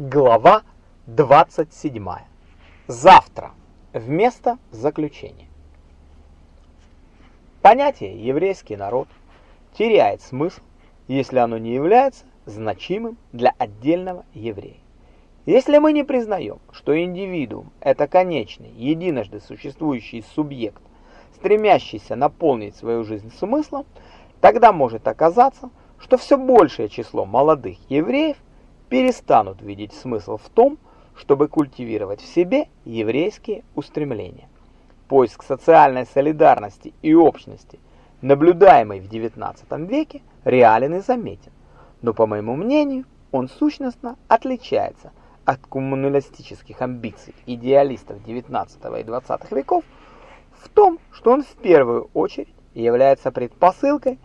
Глава 27. Завтра. Вместо заключения. Понятие «еврейский народ» теряет смысл, если оно не является значимым для отдельного еврея. Если мы не признаем, что индивидуум – это конечный, единожды существующий субъект, стремящийся наполнить свою жизнь смыслом, тогда может оказаться, что все большее число молодых евреев перестанут видеть смысл в том, чтобы культивировать в себе еврейские устремления. Поиск социальной солидарности и общности, наблюдаемый в XIX веке, реален и заметен, но, по моему мнению, он сущностно отличается от коммуналистических амбиций идеалистов XIX и XX веков в том, что он в первую очередь является предпосылкой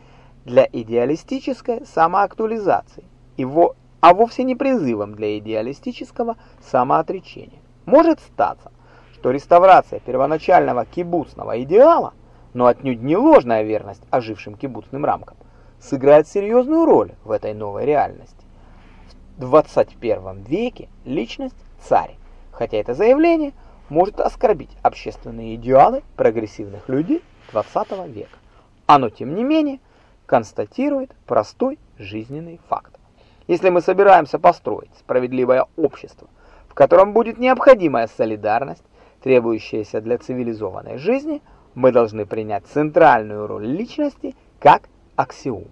для идеалистической самоактуализации его а вовсе не призывом для идеалистического самоотречения. Может статься, что реставрация первоначального кибуцного идеала, но отнюдь не ложная верность ожившим кибуцным рамкам, сыграет серьезную роль в этой новой реальности. В 21 веке личность царь, хотя это заявление может оскорбить общественные идеалы прогрессивных людей 20 века. Оно, тем не менее, констатирует простой жизненный факт. Если мы собираемся построить справедливое общество, в котором будет необходимая солидарность, требующаяся для цивилизованной жизни, мы должны принять центральную роль личности как аксиому.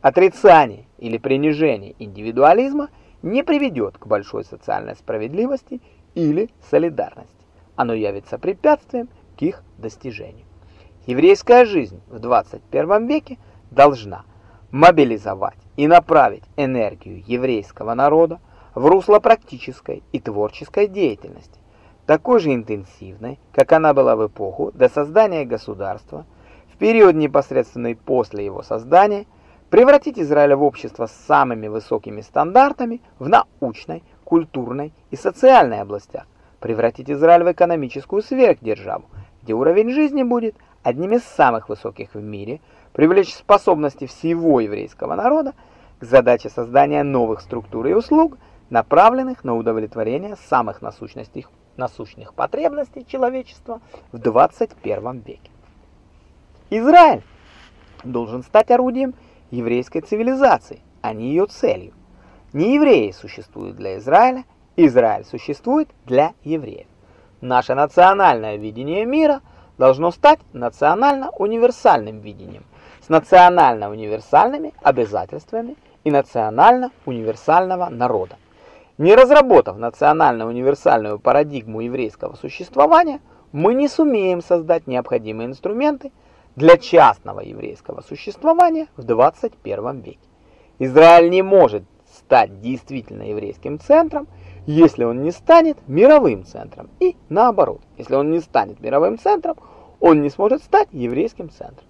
Отрицание или принижение индивидуализма не приведет к большой социальной справедливости или солидарности. Оно явится препятствием к их достижению. Еврейская жизнь в 21 веке должна мобилизовать и направить энергию еврейского народа в русло практической и творческой деятельности, такой же интенсивной, как она была в эпоху до создания государства, в период непосредственный после его создания, превратить Израиль в общество с самыми высокими стандартами в научной, культурной и социальной областях, превратить Израиль в экономическую сверхдержаву, где уровень жизни будет одним из самых высоких в мире – привлечь способности всего еврейского народа к задаче создания новых структур и услуг, направленных на удовлетворение самых насущных, потребностей человечества в 21 веке. Израиль должен стать орудием еврейской цивилизации, а не ее целью. Не евреи существуют для Израиля, Израиль существует для евреев. Наше национальное видение мира должно стать национально-универсальным видением, национально-универсальными обязательствами и национально-универсального народа. Не разработав национально-универсальную парадигму еврейского существования, мы не сумеем создать необходимые инструменты для частного еврейского существования в 21 веке. Израиль не может стать действительно еврейским центром, если он не станет мировым центром. И наоборот, если он не станет мировым центром, он не сможет стать еврейским центром.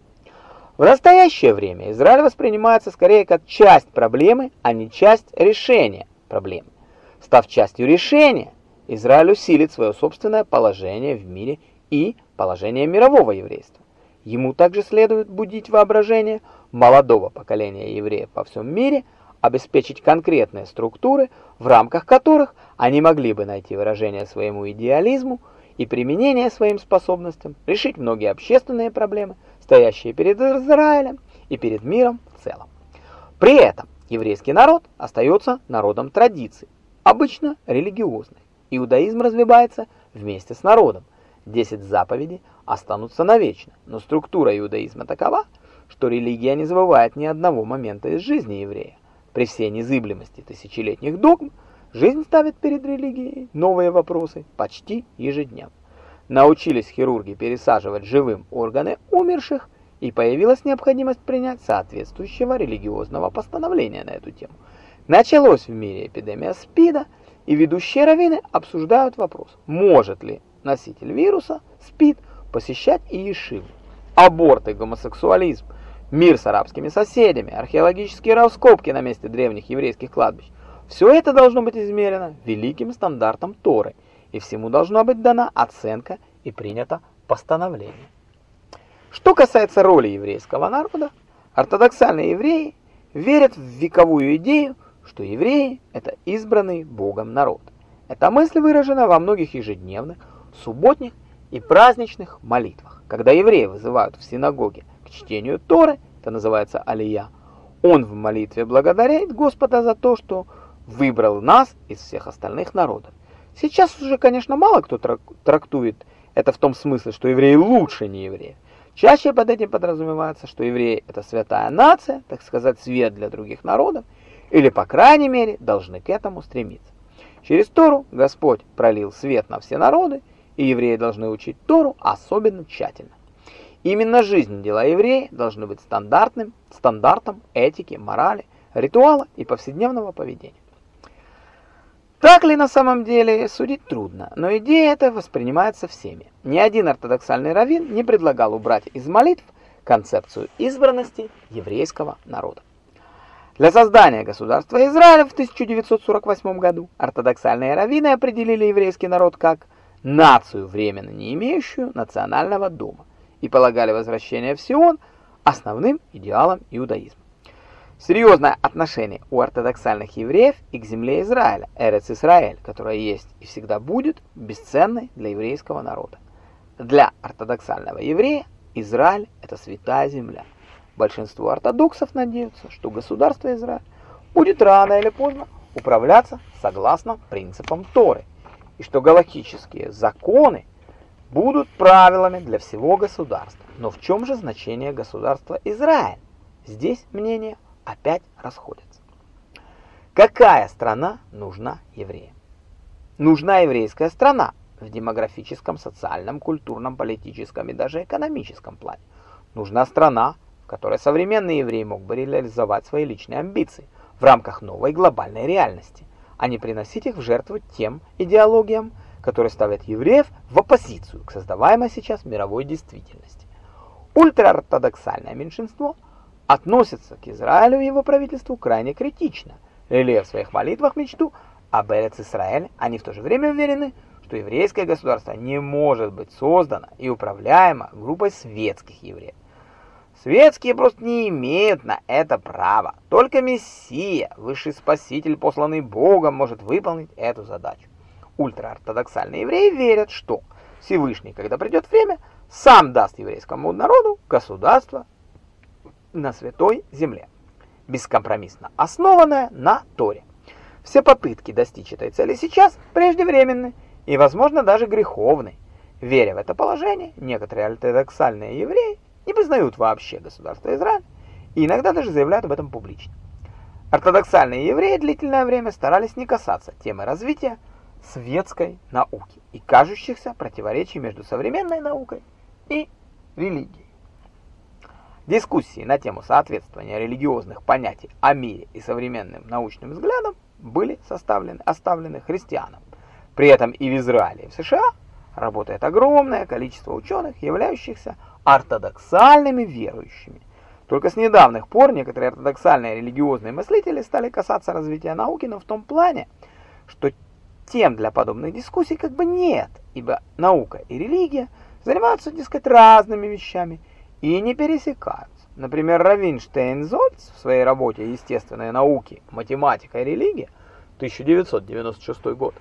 В настоящее время Израиль воспринимается скорее как часть проблемы, а не часть решения проблемы. Став частью решения, Израиль усилит свое собственное положение в мире и положение мирового еврейства. Ему также следует будить воображение молодого поколения евреев по всем мире, обеспечить конкретные структуры, в рамках которых они могли бы найти выражение своему идеализму и применение своим способностям, решить многие общественные проблемы – стоящие перед Израилем и перед миром в целом. При этом еврейский народ остается народом традиций, обычно религиозных. Иудаизм развивается вместе с народом. Десять заповедей останутся навечно, но структура иудаизма такова, что религия не забывает ни одного момента из жизни еврея. При всей незыблемости тысячелетних догм, жизнь ставит перед религией новые вопросы почти ежедневно научились хирурги пересаживать живым органы умерших, и появилась необходимость принять соответствующего религиозного постановления на эту тему. Началась в мире эпидемия СПИДа, и ведущие раввины обсуждают вопрос, может ли носитель вируса СПИД посещать и ешиву. Аборт и гомосексуализм, мир с арабскими соседями, археологические раскопки на месте древних еврейских кладбищ – все это должно быть измерено великим стандартом Торы – и всему должна быть дана оценка и принято постановление. Что касается роли еврейского народа, ортодоксальные евреи верят в вековую идею что евреи – это избранный Богом народ. Эта мысль выражена во многих ежедневных, субботних и праздничных молитвах. Когда евреи вызывают в синагоге к чтению Торы, это называется алия, он в молитве благодаряет Господа за то, что выбрал нас из всех остальных народов. Сейчас уже, конечно, мало кто трактует это в том смысле, что евреи лучше не евреи. Чаще под этим подразумевается, что евреи – это святая нация, так сказать, свет для других народов, или, по крайней мере, должны к этому стремиться. Через Тору Господь пролил свет на все народы, и евреи должны учить Тору особенно тщательно. Именно жизнь дела еврея должны быть стандартным стандартом этики, морали, ритуала и повседневного поведения. Так ли на самом деле, судить трудно, но идея эта воспринимается всеми. Ни один ортодоксальный раввин не предлагал убрать из молитв концепцию избранности еврейского народа. Для создания государства Израиля в 1948 году ортодоксальные раввины определили еврейский народ как нацию, временно не имеющую национального дома, и полагали возвращение в Сион основным идеалом иудаизма. Серьезное отношение у ортодоксальных евреев и к земле Израиля, Эрец Исраэль, которая есть и всегда будет бесценной для еврейского народа. Для ортодоксального еврея Израиль – это святая земля. Большинство ортодоксов надеются, что государство Израиль будет рано или поздно управляться согласно принципам Торы, и что галактические законы будут правилами для всего государства. Но в чем же значение государства Израиль? Здесь мнение опять расходятся. Какая страна нужна евреям? Нужна еврейская страна в демографическом, социальном, культурном, политическом и даже экономическом плане. Нужна страна, в которой современный еврей мог бы реализовать свои личные амбиции в рамках новой глобальной реальности, а не приносить их в жертву тем идеологиям, которые ставят евреев в оппозицию к создаваемой сейчас мировой действительности. Ультраортодоксальное меньшинство – относятся к Израилю и его правительству крайне критично. Лелея в своих молитвах мечту об Эрец-Исраэль, они в то же время уверены, что еврейское государство не может быть создано и управляемо группой светских евреев. Светские просто не имеют на это права. Только Мессия, высший спаситель, посланный Богом, может выполнить эту задачу. Ультраортодоксальные евреи верят, что Всевышний, когда придет время, сам даст еврейскому народу государство на святой земле, бескомпромиссно основанная на Торе. Все попытки достичь этой цели сейчас преждевременны и, возможно, даже греховны. Веря в это положение, некоторые ортодоксальные евреи не признают вообще государство Израиль и иногда даже заявляют об этом публично. Ортодоксальные евреи длительное время старались не касаться темы развития светской науки и кажущихся противоречий между современной наукой и религией. Дискуссии на тему соответствования религиозных понятий о мире и современным научным взглядам были составлены, оставлены христианам. При этом и в Израиле, и в США работает огромное количество ученых, являющихся ортодоксальными верующими. Только с недавних пор некоторые ортодоксальные религиозные мыслители стали касаться развития науки, но в том плане, что тем для подобных дискуссий как бы нет, ибо наука и религия занимаются, дескать, разными вещами – и не пересекаются. Например, Равин Штейнзольц в своей работе «Естественные науки, математика и религия» 1996 год,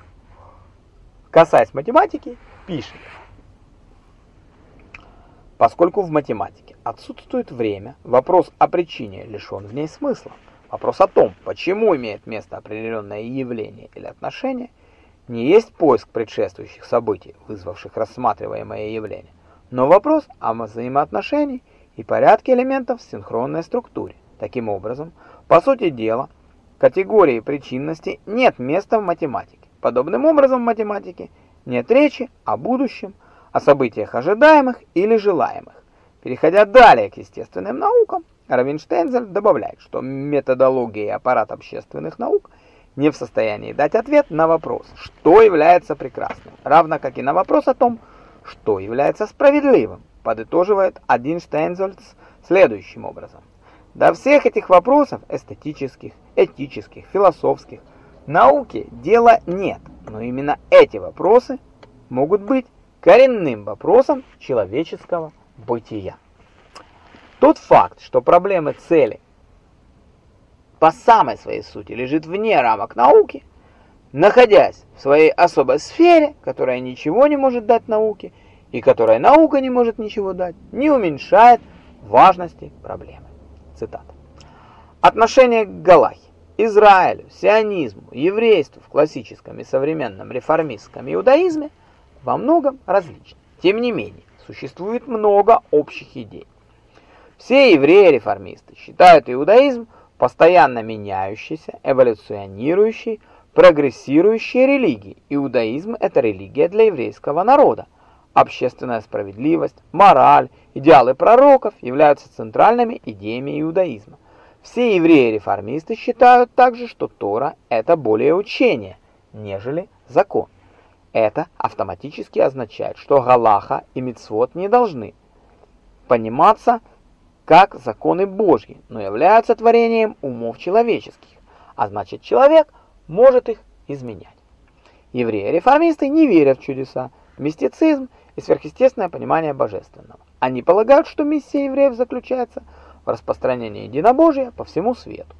касаясь математики, пишет, Поскольку в математике отсутствует время, вопрос о причине лишен в ней смысла. Вопрос о том, почему имеет место определенное явление или отношение, не есть поиск предшествующих событий, вызвавших рассматриваемое явление, но вопрос о взаимоотношении и порядке элементов в синхронной структуре. Таким образом, по сути дела, категории причинности нет места в математике. Подобным образом в математике нет речи о будущем, о событиях ожидаемых или желаемых. Переходя далее к естественным наукам, Равинштейнзель добавляет, что методология и аппарат общественных наук не в состоянии дать ответ на вопрос, что является прекрасным, равно как и на вопрос о том, что является справедливым, подытоживает один Штейнзольц следующим образом. До всех этих вопросов эстетических, этических, философских, науки дела нет, но именно эти вопросы могут быть коренным вопросом человеческого бытия. Тот факт, что проблемы цели по самой своей сути лежит вне рамок науки, находясь в своей особой сфере, которая ничего не может дать науке, и которая наука не может ничего дать, не уменьшает важности проблемы. Цитата. Отношение к Галахе, Израилю, сионизму, еврейству в классическом и современном реформистском иудаизме во многом различны. Тем не менее, существует много общих идей. Все евреи-реформисты считают иудаизм постоянно меняющейся, эволюционирующей, прогрессирующей религией. Иудаизм – это религия для еврейского народа. Общественная справедливость, мораль, идеалы пророков являются центральными идеями иудаизма. Все евреи-реформисты считают также, что Тора – это более учение, нежели закон. Это автоматически означает, что Галаха и Мицвод не должны пониматься как законы Божьи, но являются творением умов человеческих, а значит человек может их изменять. Евреи-реформисты не верят в чудеса, мистицизм и сверхъестественное понимание божественного. Они полагают, что миссия евреев заключается в распространении единобожия по всему свету.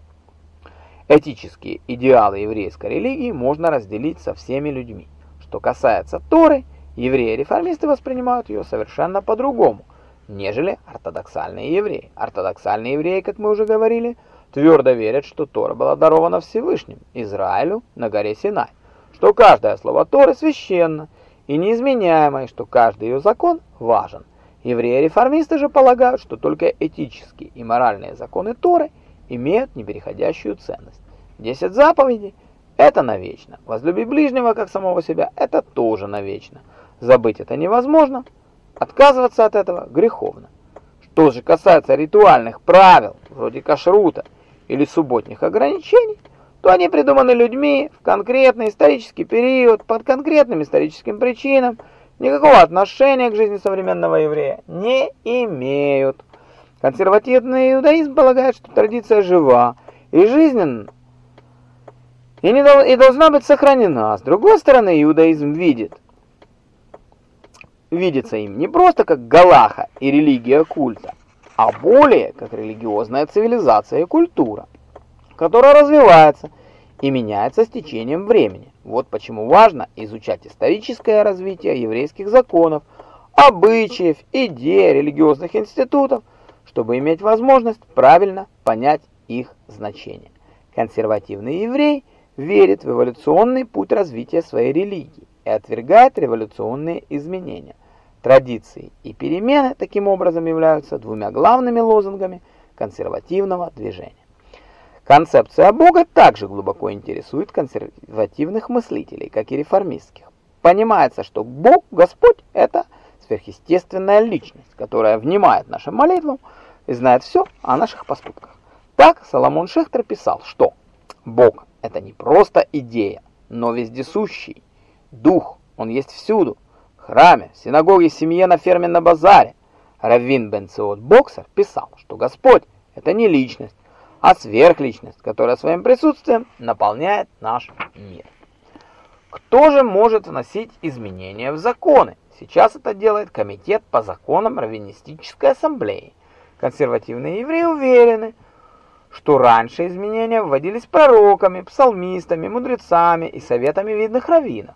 Этические идеалы еврейской религии можно разделить со всеми людьми. Что касается Торы, евреи-реформисты воспринимают ее совершенно по-другому, нежели ортодоксальные евреи. Ортодоксальные евреи, как мы уже говорили, твердо верят, что Тора была дарована Всевышним Израилю на горе Синай, что каждое слово Торы священно и неизменяемо, и что каждый ее закон важен. Евреи-реформисты же полагают, что только этические и моральные законы Торы имеют непереходящую ценность. Десять заповедей – это навечно. Возлюби ближнего, как самого себя – это тоже навечно. Забыть это невозможно, отказываться от этого греховно. Что же касается ритуальных правил, вроде кашрута или субботних ограничений, то они придуманы людьми в конкретный исторический период, под конкретным историческим причинам – никакого отношения к жизни современного еврея не имеют. Консервативный иудаизм полагает, что традиция жива и жизненна, и, не дол и должна быть сохранена. С другой стороны, иудаизм видит, видится им не просто как галаха и религия культа, а более как религиозная цивилизация и культура, которая развивается и меняется с течением времени. Вот почему важно изучать историческое развитие еврейских законов, обычаев, идей, религиозных институтов, чтобы иметь возможность правильно понять их значение. Консервативный еврей верит в эволюционный путь развития своей религии и отвергает революционные изменения. Традиции и перемены таким образом являются двумя главными лозунгами консервативного движения. Концепция Бога также глубоко интересует консервативных мыслителей, как и реформистских. Понимается, что Бог, Господь – это сверхъестественная личность, которая внимает нашим молитвам и знает все о наших поступках. Так Соломон Шехтер писал, что Бог – это не просто идея, но вездесущий, дух, он есть всюду, храме, синагоге, семье, на ферме, на базаре. Раввин Бенциот Боксер писал, что Господь – это не личность, а сверхличность, которая своим присутствием наполняет наш мир. Кто же может вносить изменения в законы? Сейчас это делает Комитет по законам Раввинистической ассамблеи. Консервативные евреи уверены, что раньше изменения вводились пророками, псалмистами, мудрецами и советами видных раввинов.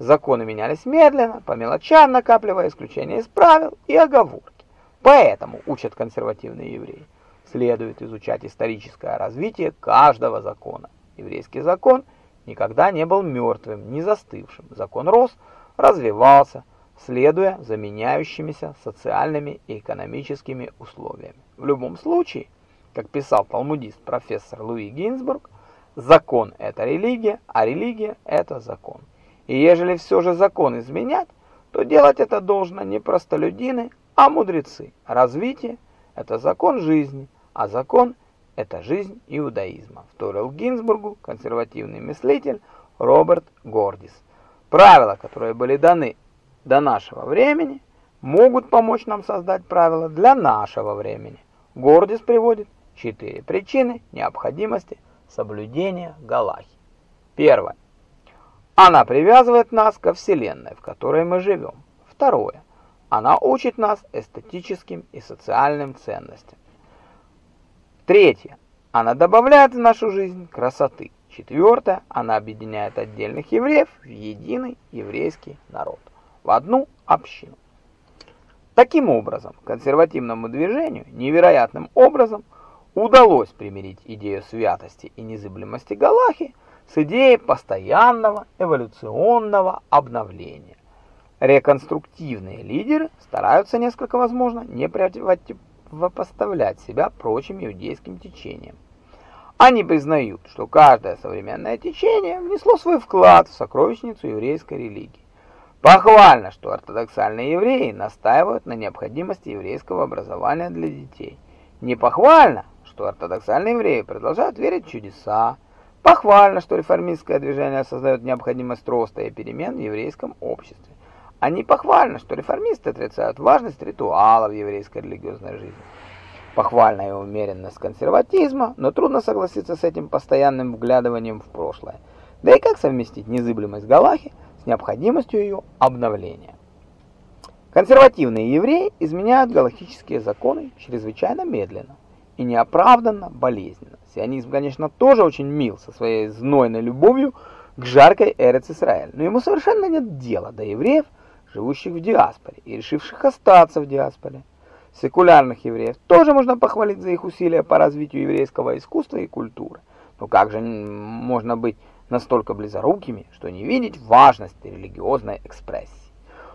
Законы менялись медленно, по мелочам накапливая исключения из правил и оговорки. Поэтому, учат консервативные евреи, следует изучать историческое развитие каждого закона. Еврейский закон никогда не был мертвым, не застывшим. Закон рос, развивался, следуя за меняющимися социальными и экономическими условиями. В любом случае, как писал талмудист профессор Луи Гинзбург, закон – это религия, а религия – это закон. И ежели все же закон изменять, то делать это должно не простолюдины, а мудрецы. Развитие – это закон жизни – а закон – это жизнь иудаизма, вторил Гинзбургу консервативный мыслитель Роберт Гордис. Правила, которые были даны до нашего времени, могут помочь нам создать правила для нашего времени. Гордис приводит четыре причины необходимости соблюдения Галахи. Первое. Она привязывает нас ко Вселенной, в которой мы живем. Второе. Она учит нас эстетическим и социальным ценностям. Третье. Она добавляет в нашу жизнь красоты. Четвертое, она объединяет отдельных евреев в единый еврейский народ, в одну общину. Таким образом, консервативному движению невероятным образом удалось примирить идею святости и незыблемости Галахи с идеей постоянного эволюционного обновления. Реконструктивные лидеры стараются, несколько возможно, не противопоставлять себя прочим иудейским течениям. Они признают, что каждое современное течение внесло свой вклад в сокровищницу еврейской религии. Похвально, что ортодоксальные евреи настаивают на необходимости еврейского образования для детей. Не похвально, что ортодоксальные евреи продолжают верить в чудеса. Похвально, что реформистское движение создает необходимость роста и перемен в еврейском обществе. А не похвально, что реформисты отрицают важность ритуалов еврейской религиозной жизни. Похвальная умеренность консерватизма, но трудно согласиться с этим постоянным вглядыванием в прошлое. Да и как совместить незыблемость Галахи с необходимостью ее обновления? Консервативные евреи изменяют галактические законы чрезвычайно медленно и неоправданно болезненно. Сионизм, конечно, тоже очень мил со своей знойной любовью к жаркой Эрец-Исраэль, но ему совершенно нет дела до евреев, живущих в диаспоре и решивших остаться в диаспоре. Секулярных евреев тоже можно похвалить за их усилия по развитию еврейского искусства и культуры. Но как же можно быть настолько близорукими, что не видеть важности религиозной экспрессии?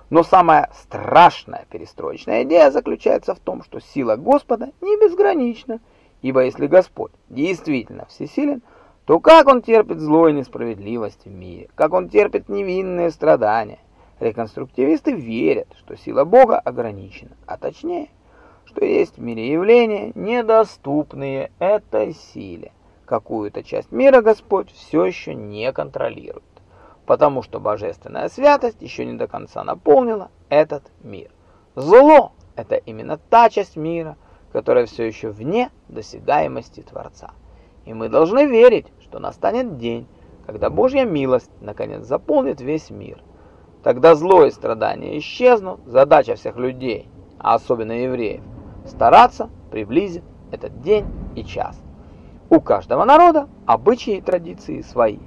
Но самая страшная перестроечная идея заключается в том, что сила Господа не безгранична, ибо если Господь действительно всесилен, то как Он терпит зло и несправедливость в мире, как Он терпит невинные страдания? Реконструктивисты верят, что сила Бога ограничена, а точнее – что есть в мире явления, недоступные этой силе. Какую-то часть мира Господь все еще не контролирует, потому что божественная святость еще не до конца наполнила этот мир. Зло – это именно та часть мира, которая все еще вне досягаемости Творца. И мы должны верить, что настанет день, когда Божья милость наконец заполнит весь мир. Тогда зло и страдания исчезнут, задача всех людей, а особенно евреев, стараться приблизить этот день и час. У каждого народа обычаи и традиции свои.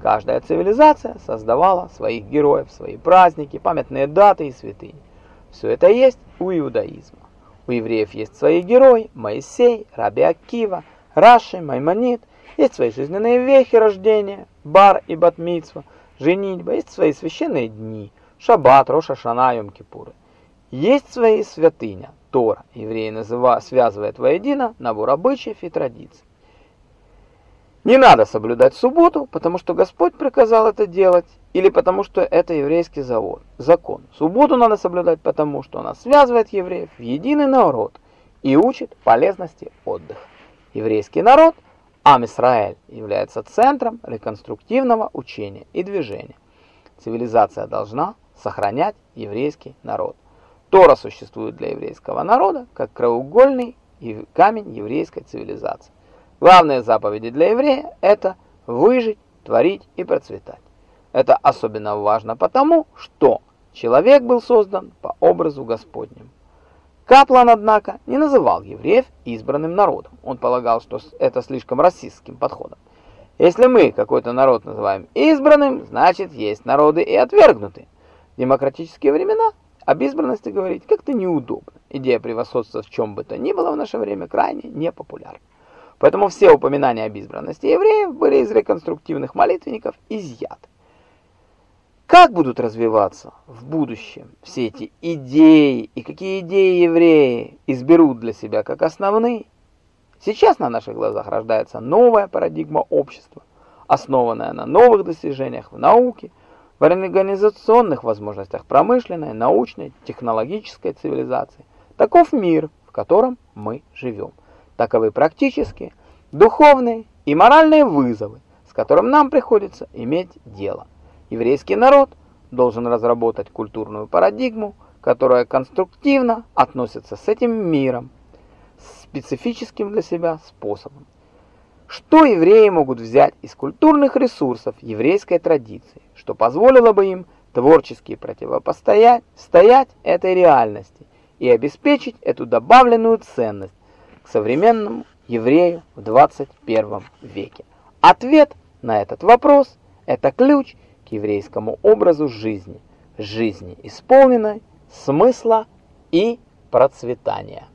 Каждая цивилизация создавала своих героев, свои праздники, памятные даты и святыни. Все это есть у иудаизма. У евреев есть свои герои, Моисей, Раби Акива, Раши, Маймонид, есть свои жизненные вехи рождения, бар и батмитсва, женитьба, есть свои священные дни, шаббат, Роша Шана, Йом-Кипуры. Есть свои святыня, Тора. Евреи называют, связывают воедино набор обычаев и традиций. Не надо соблюдать субботу, потому что Господь приказал это делать, или потому что это еврейский завод, закон. Субботу надо соблюдать, потому что она связывает евреев в единый народ и учит полезности отдыха. Еврейский народ, Ам Исраэль, является центром реконструктивного учения и движения. Цивилизация должна сохранять еврейский народ. Тора существует для еврейского народа как краеугольный камень еврейской цивилизации. Главные заповеди для еврея – это выжить, творить и процветать. Это особенно важно потому, что человек был создан по образу Господнему. Каплан, однако, не называл евреев избранным народом. Он полагал, что это слишком расистским подходом. Если мы какой-то народ называем избранным, значит есть народы и отвергнутые. В демократические времена об избранности говорить как-то неудобно. Идея превосходства в чем бы то ни было в наше время крайне непопулярна. Поэтому все упоминания об избранности евреев были из реконструктивных молитвенников изъяты. Как будут развиваться в будущем все эти идеи и какие идеи евреи изберут для себя как основные? Сейчас на наших глазах рождается новая парадигма общества, основанная на новых достижениях в науке, в организационных возможностях промышленной, научной, технологической цивилизации. Таков мир, в котором мы живем. Таковы практические, духовные и моральные вызовы, с которым нам приходится иметь дело. Еврейский народ должен разработать культурную парадигму, которая конструктивно относится с этим миром, специфическим для себя способом. Что евреи могут взять из культурных ресурсов еврейской традиции, что позволило бы им творчески противопостоять стоять этой реальности и обеспечить эту добавленную ценность к современному еврею в 21 веке? Ответ на этот вопрос – это ключ к еврейскому образу жизни, жизни исполненной смысла и процветания.